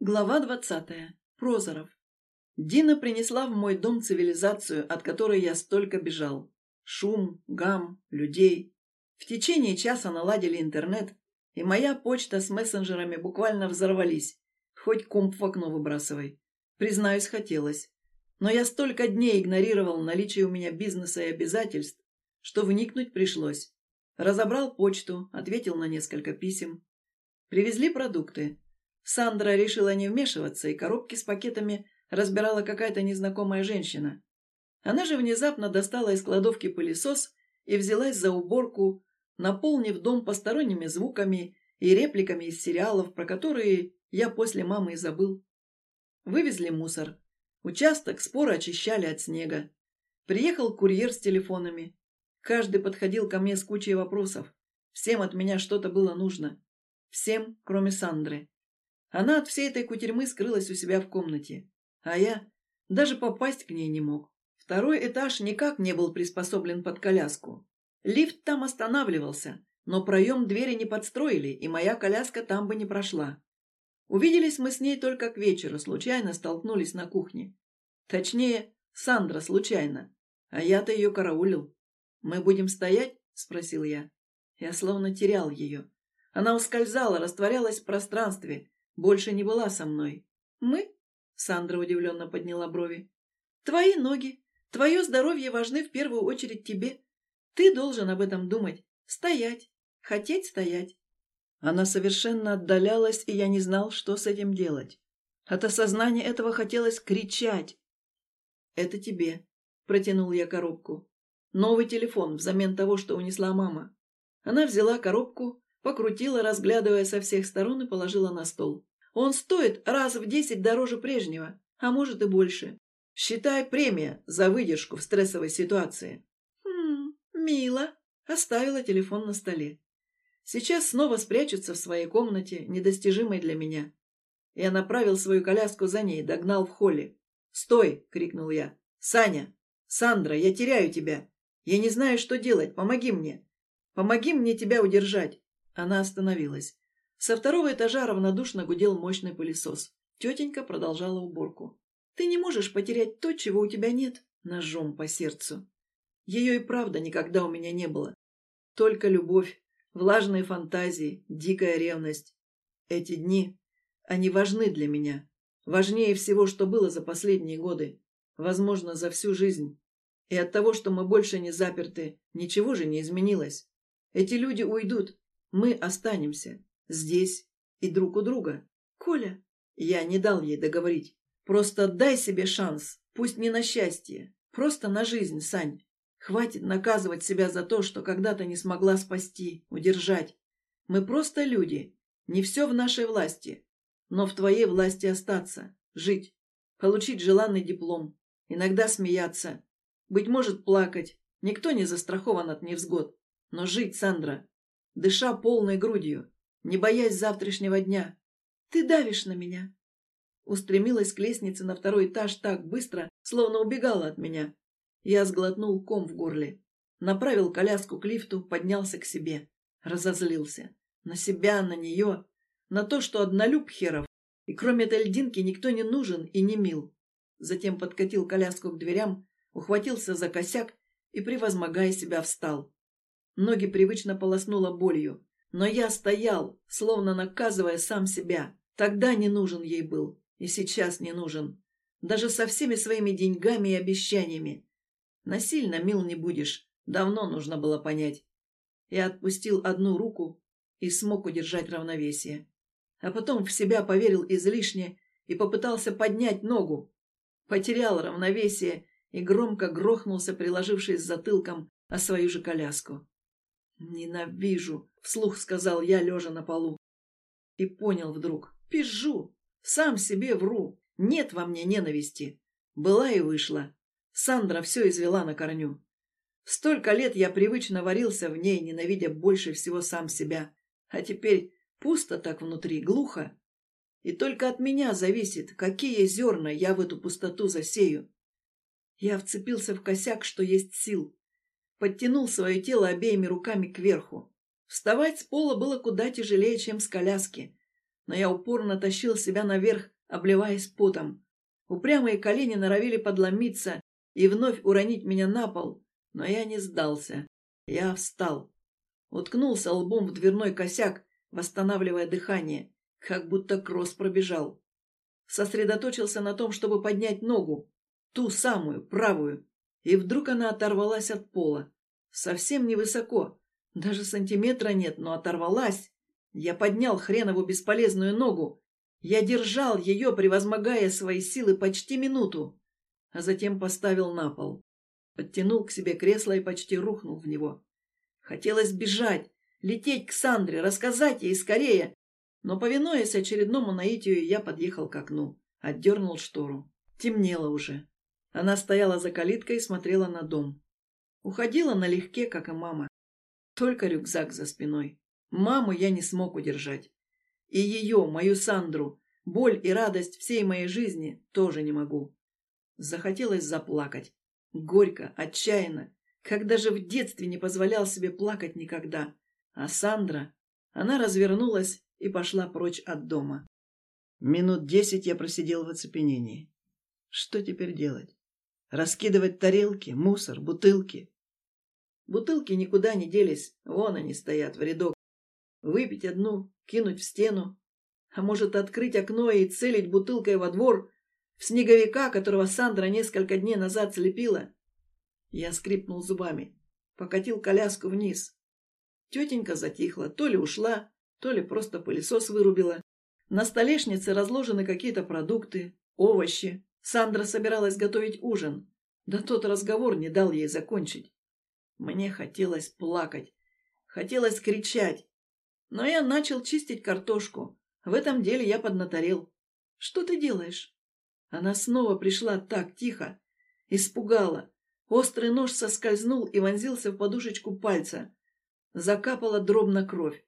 Глава двадцатая. Прозоров. Дина принесла в мой дом цивилизацию, от которой я столько бежал. Шум, гам, людей. В течение часа наладили интернет, и моя почта с мессенджерами буквально взорвались. Хоть комп в окно выбрасывай. Признаюсь, хотелось. Но я столько дней игнорировал наличие у меня бизнеса и обязательств, что вникнуть пришлось. Разобрал почту, ответил на несколько писем. Привезли продукты. Сандра решила не вмешиваться, и коробки с пакетами разбирала какая-то незнакомая женщина. Она же внезапно достала из кладовки пылесос и взялась за уборку, наполнив дом посторонними звуками и репликами из сериалов, про которые я после мамы и забыл. Вывезли мусор. Участок споро очищали от снега. Приехал курьер с телефонами. Каждый подходил ко мне с кучей вопросов. Всем от меня что-то было нужно. Всем, кроме Сандры. Она от всей этой кутерьмы скрылась у себя в комнате. А я даже попасть к ней не мог. Второй этаж никак не был приспособлен под коляску. Лифт там останавливался, но проем двери не подстроили, и моя коляска там бы не прошла. Увиделись мы с ней только к вечеру, случайно столкнулись на кухне. Точнее, Сандра случайно, а я-то ее караулил. «Мы будем стоять?» — спросил я. Я словно терял ее. Она ускользала, растворялась в пространстве, больше не была со мной. «Мы?» — Сандра удивленно подняла брови. «Твои ноги. Твое здоровье важны в первую очередь тебе. Ты должен об этом думать. Стоять. Хотеть стоять». Она совершенно отдалялась, и я не знал, что с этим делать. От осознания этого хотелось кричать. «Это тебе», — протянул я коробку. «Новый телефон взамен того, что унесла мама». Она взяла коробку, покрутила, разглядывая со всех сторон, и положила на стол. Он стоит раз в десять дороже прежнего, а может и больше. Считай премия за выдержку в стрессовой ситуации. Хм, мило. Оставила телефон на столе. Сейчас снова спрячется в своей комнате, недостижимой для меня. Я направил свою коляску за ней, догнал в холле. «Стой!» — крикнул я. «Саня! Сандра, я теряю тебя! Я не знаю, что делать, помоги мне! Помоги мне тебя удержать!» Она остановилась. Со второго этажа равнодушно гудел мощный пылесос. Тетенька продолжала уборку. «Ты не можешь потерять то, чего у тебя нет», ножом по сердцу. Ее и правда никогда у меня не было. Только любовь, влажные фантазии, дикая ревность. Эти дни, они важны для меня. Важнее всего, что было за последние годы. Возможно, за всю жизнь. И от того, что мы больше не заперты, ничего же не изменилось. Эти люди уйдут, мы останемся. Здесь и друг у друга. Коля, я не дал ей договорить. Просто дай себе шанс, пусть не на счастье, просто на жизнь, Сань. Хватит наказывать себя за то, что когда-то не смогла спасти, удержать. Мы просто люди. Не все в нашей власти. Но в твоей власти остаться, жить, получить желанный диплом, иногда смеяться, быть может, плакать. Никто не застрахован от невзгод. Но жить, Сандра, дыша полной грудью, не боясь завтрашнего дня. Ты давишь на меня. Устремилась к лестнице на второй этаж так быстро, словно убегала от меня. Я сглотнул ком в горле. Направил коляску к лифту, поднялся к себе. Разозлился. На себя, на нее, на то, что однолюб херов. И кроме этой льдинки никто не нужен и не мил. Затем подкатил коляску к дверям, ухватился за косяк и, превозмогая себя, встал. Ноги привычно полоснуло болью. Но я стоял, словно наказывая сам себя. Тогда не нужен ей был, и сейчас не нужен. Даже со всеми своими деньгами и обещаниями. Насильно мил не будешь, давно нужно было понять. Я отпустил одну руку и смог удержать равновесие. А потом в себя поверил излишне и попытался поднять ногу. Потерял равновесие и громко грохнулся, приложившись затылком о свою же коляску. «Ненавижу!» — вслух сказал я, лежа на полу. И понял вдруг. Пижу! Сам себе вру. Нет во мне ненависти. Была и вышла. Сандра все извела на корню. Столько лет я привычно варился в ней, ненавидя больше всего сам себя. А теперь пусто так внутри, глухо. И только от меня зависит, какие зерна я в эту пустоту засею. Я вцепился в косяк, что есть сил подтянул свое тело обеими руками кверху. Вставать с пола было куда тяжелее, чем с коляски. но я упорно тащил себя наверх, обливаясь потом. Упрямые колени норовили подломиться и вновь уронить меня на пол, но я не сдался. Я встал. Уткнулся лбом в дверной косяк, восстанавливая дыхание, как будто кросс пробежал. Сосредоточился на том, чтобы поднять ногу, ту самую, правую, и вдруг она оторвалась от пола. Совсем невысоко, даже сантиметра нет, но оторвалась. Я поднял хренову бесполезную ногу. Я держал ее, превозмогая свои силы почти минуту, а затем поставил на пол. Подтянул к себе кресло и почти рухнул в него. Хотелось бежать, лететь к Сандре, рассказать ей скорее. Но, повинуясь очередному наитию, я подъехал к окну, отдернул штору. Темнело уже. Она стояла за калиткой и смотрела на дом. Уходила налегке, как и мама. Только рюкзак за спиной. Маму я не смог удержать. И ее, мою Сандру, боль и радость всей моей жизни тоже не могу. Захотелось заплакать. Горько, отчаянно, как даже в детстве не позволял себе плакать никогда. А Сандра, она развернулась и пошла прочь от дома. Минут десять я просидел в оцепенении. Что теперь делать? Раскидывать тарелки, мусор, бутылки? Бутылки никуда не делись, вон они стоят в рядок. Выпить одну, кинуть в стену. А может, открыть окно и целить бутылкой во двор, в снеговика, которого Сандра несколько дней назад слепила? Я скрипнул зубами, покатил коляску вниз. Тетенька затихла, то ли ушла, то ли просто пылесос вырубила. На столешнице разложены какие-то продукты, овощи. Сандра собиралась готовить ужин. Да тот разговор не дал ей закончить. Мне хотелось плакать, хотелось кричать. Но я начал чистить картошку. В этом деле я поднаторел. «Что ты делаешь?» Она снова пришла так тихо. Испугала. Острый нож соскользнул и вонзился в подушечку пальца. Закапала дробно кровь.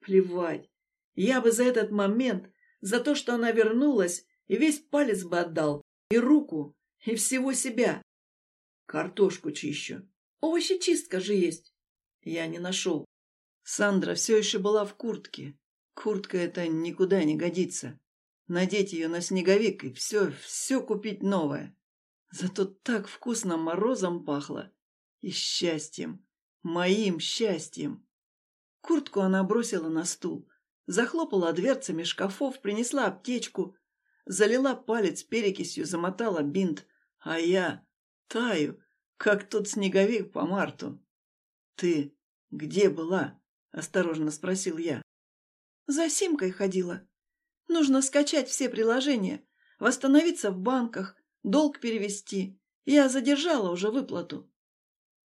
Плевать. Я бы за этот момент, за то, что она вернулась, и весь палец бы отдал, и руку, и всего себя. Картошку чищу. Овощечистка же есть. Я не нашел. Сандра все еще была в куртке. Куртка эта никуда не годится. Надеть ее на снеговик и все, все купить новое. Зато так вкусно морозом пахло. И счастьем. Моим счастьем. Куртку она бросила на стул. Захлопала дверцами шкафов, принесла аптечку. Залила палец перекисью, замотала бинт. А я таю, как тот снеговик по марту. «Ты где была?» — осторожно спросил я. «За симкой ходила. Нужно скачать все приложения, восстановиться в банках, Долг перевести. Я задержала уже выплату.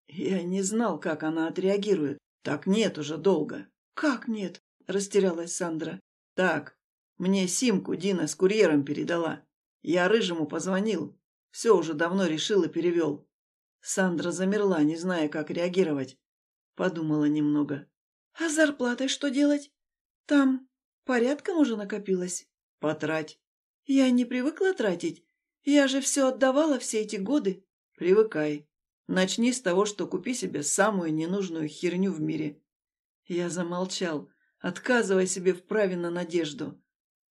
Я не знал, как она отреагирует. Так нет уже долга. Как нет? Растерялась Сандра. Так, мне симку Дина с курьером передала. Я Рыжему позвонил. Все уже давно решил и перевел. Сандра замерла, не зная, как реагировать. Подумала немного. А с зарплатой что делать? Там порядком уже накопилось. Потрать. Я не привыкла тратить. Я же все отдавала все эти годы. Привыкай. Начни с того, что купи себе самую ненужную херню в мире. Я замолчал, отказывая себе в праве на надежду.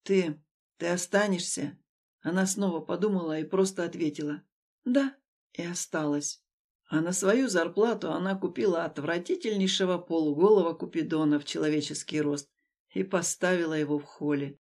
Ты, ты останешься? Она снова подумала и просто ответила. Да, и осталась. А на свою зарплату она купила отвратительнейшего полуголого купидона в человеческий рост и поставила его в холле.